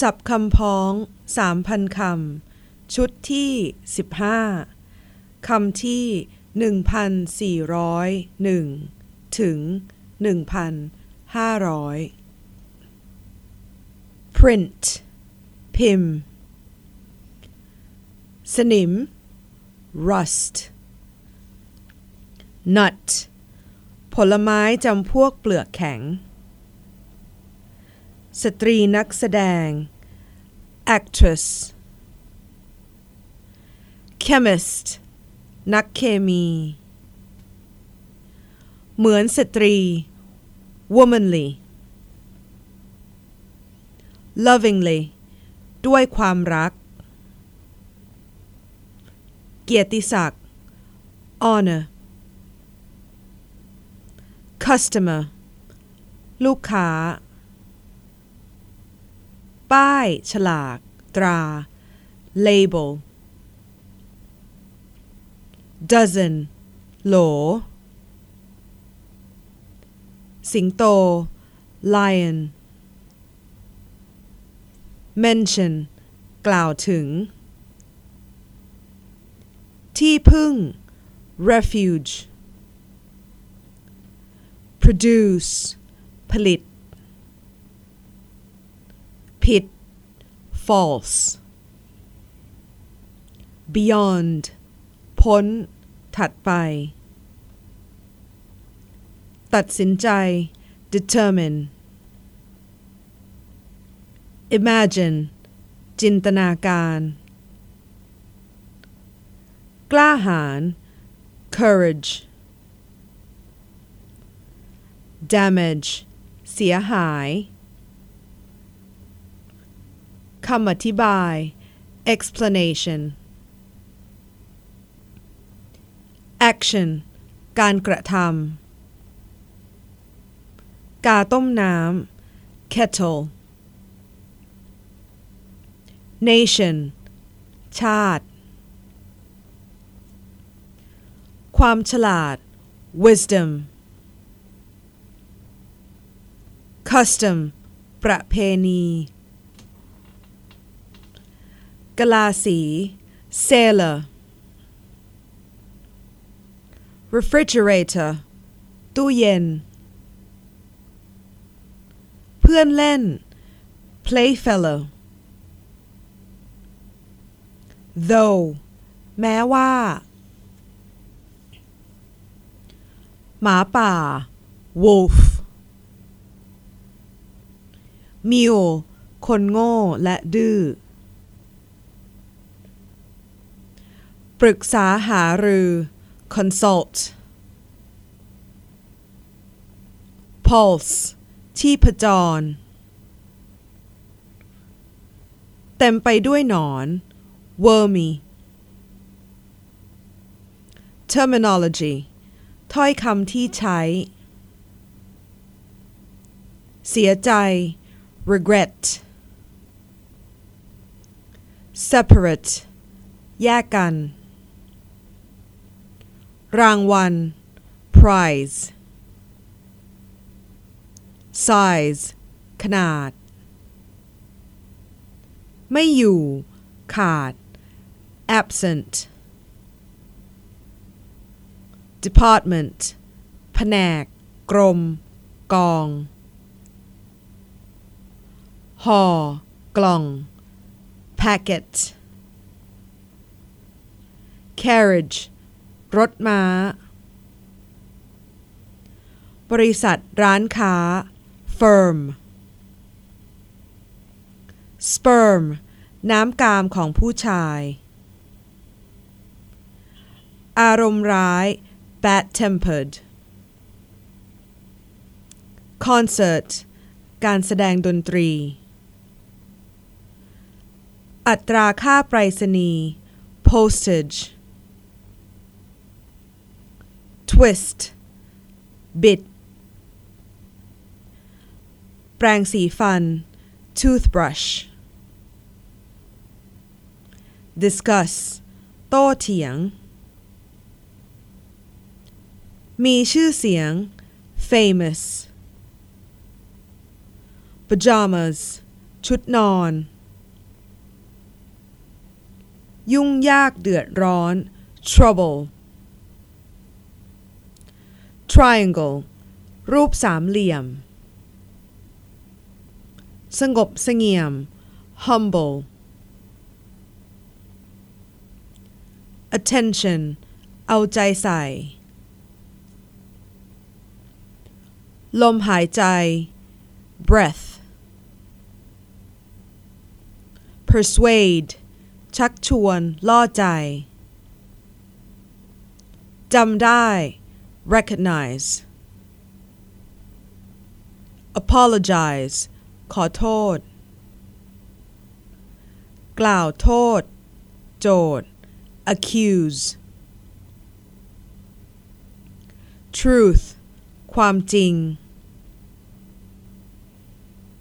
สับคำพ้องสามพันคำ ชุดที่สิบห้าคำที่หนึ่งพันสี่ร้อยหนึ่งถึงหนึ่งพันห้าร้อย print พิมพ์ สนิม rust nut ผลไม้จำพวกเปลือกแข็ง สตรีนักแสดง actress chemist นักเคมี เหมือนสตรี womanly lovingly ด้วยความรัก เกียรติศักดิ์ honor customer ลูกค้า ป้าย ฉลาก ตรา label dozen โหล สิงโต lion mention กล่าวถึง ที่พึ่ง refuge produce ผลิต ผิด false beyond พ้น ถัดไป ตัดสินใจ determine imagine จินตนาการ กล้าหาญ courage damage เสียหาย คำอธิบาย explanation action การกระทำกาต้มน้ำ kettle nation ชาติ ความฉลาด wisdom custom ประเพณี กลาสี sailor refrigerator ตู้เย็น เพื่อนเล่น playfellow though แม้ว่า หมาป่า wolf mule คนโง่และดื้อ ปรึกษาหารือ consult pulse ที่ผจร เต็มไปด้วยหนอน wormy terminology ถ้อยคำที่ใช้ เสียใจ regret separate แยกกัน รางวัล prize size ขนาด ไม่อยู่ ขาด absent department แผนก กรม กอง ห่อ กล่อง packet carriage รถม้า บริษัทร้านค้า firm sperm น้ำกามของผู้ชาย อารมณ์ร้าย bad tempered concert การแสดงดนตรี อัตราค่าไปรษณีย์ postage twist บิดแปรงสีฟัน toothbrush discuss โต้เถียง มีชื่อเสียง famous pajamas ชุดนอน ยุ่งยากเดือดร้อน trouble triangle รูปสามเหลี่ยม สงบเสงี่ยม humble attention เอาใจใส่ ลมหายใจ breath persuade ชักชวน ล่อใจ จำได้ recognize apologize ขอโทษ กล่าวโทษ โจทย์ accuse truth ความจริง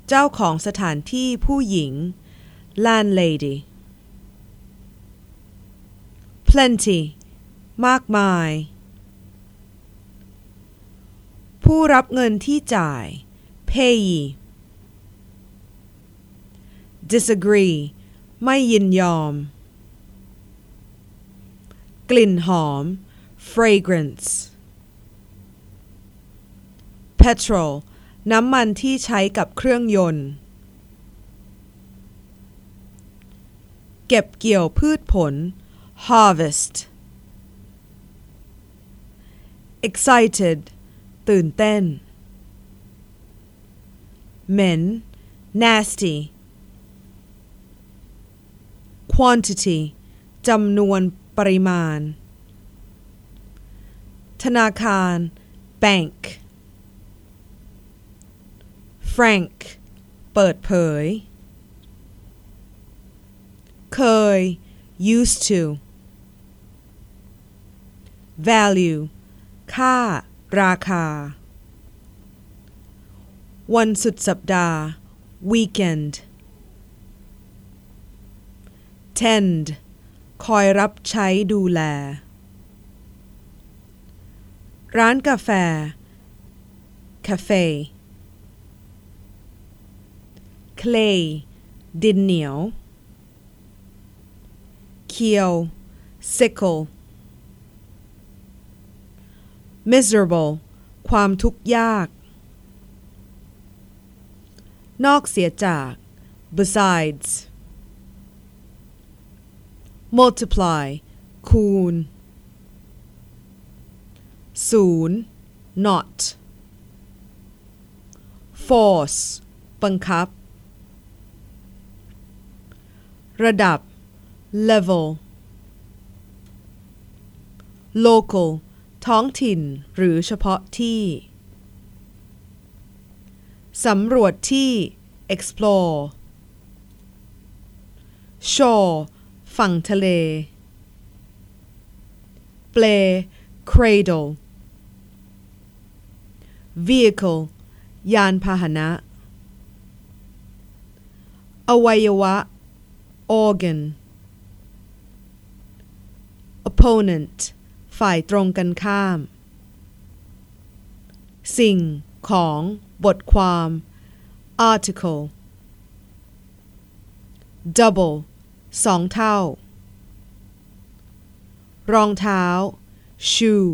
เจ้าของสถานที่ผู้หญิง landlady plenty มากมาย ผู้รับเงินที่จ่าย payee disagree ไม่ยินยอม กลิ่นหอม fragrance petrol น้ำมันที่ใช้กับเครื่องยนต์ เก็บเกี่ยวพืชผล harvest excited ตื่นเต้น เหม็น nasty quantity จำนวนปริมาณ ธนาคาร bank frank เปิดเผย เคย used to value ค่า ราคา วันสุดสัปดาห์ weekend tend คอยรับใช้ดูแล ร้านกาแฟ cafe clay ดินเหนียว เคียว sickle miserable ความทุกข์ยาก นอกเสียจาก besides multiply คูณศูนย์ not force บังคับ ระดับ level local ท้องถิ่นหรือเฉพาะที่สำรวจที่ explore shore ฝั่งทะเลเปล cradle vehicle ยานพาหนะ อวัยวะ organ opponent ฝ่ายตรงกันข้าม สิ่ง ของ บทความ article double สองเท่า รองเท้า shoe